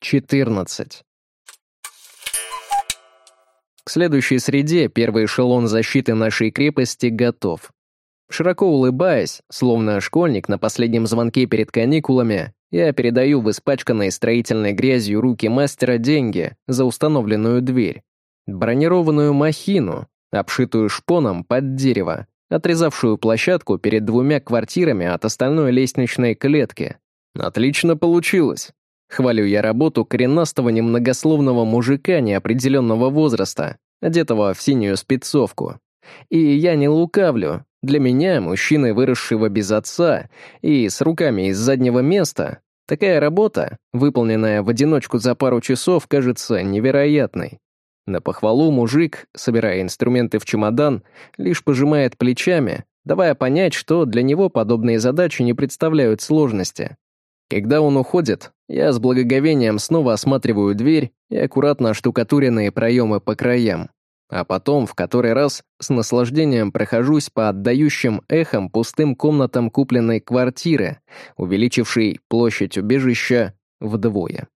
14. К следующей среде первый эшелон защиты нашей крепости готов. Широко улыбаясь, словно школьник на последнем звонке перед каникулами, я передаю в испачканной строительной грязью руки мастера деньги за установленную дверь. Бронированную махину, обшитую шпоном под дерево, отрезавшую площадку перед двумя квартирами от остальной лестничной клетки. Отлично получилось. Хвалю я работу коренастого немногословного мужика неопределенного возраста, одетого в синюю спецовку. И я не лукавлю, для меня, мужчины, выросшего без отца и с руками из заднего места, такая работа, выполненная в одиночку за пару часов, кажется невероятной. На похвалу мужик, собирая инструменты в чемодан, лишь пожимает плечами, давая понять, что для него подобные задачи не представляют сложности. Когда он уходит, я с благоговением снова осматриваю дверь и аккуратно штукатуренные проемы по краям. А потом, в который раз, с наслаждением прохожусь по отдающим эхам пустым комнатам купленной квартиры, увеличившей площадь убежища вдвое.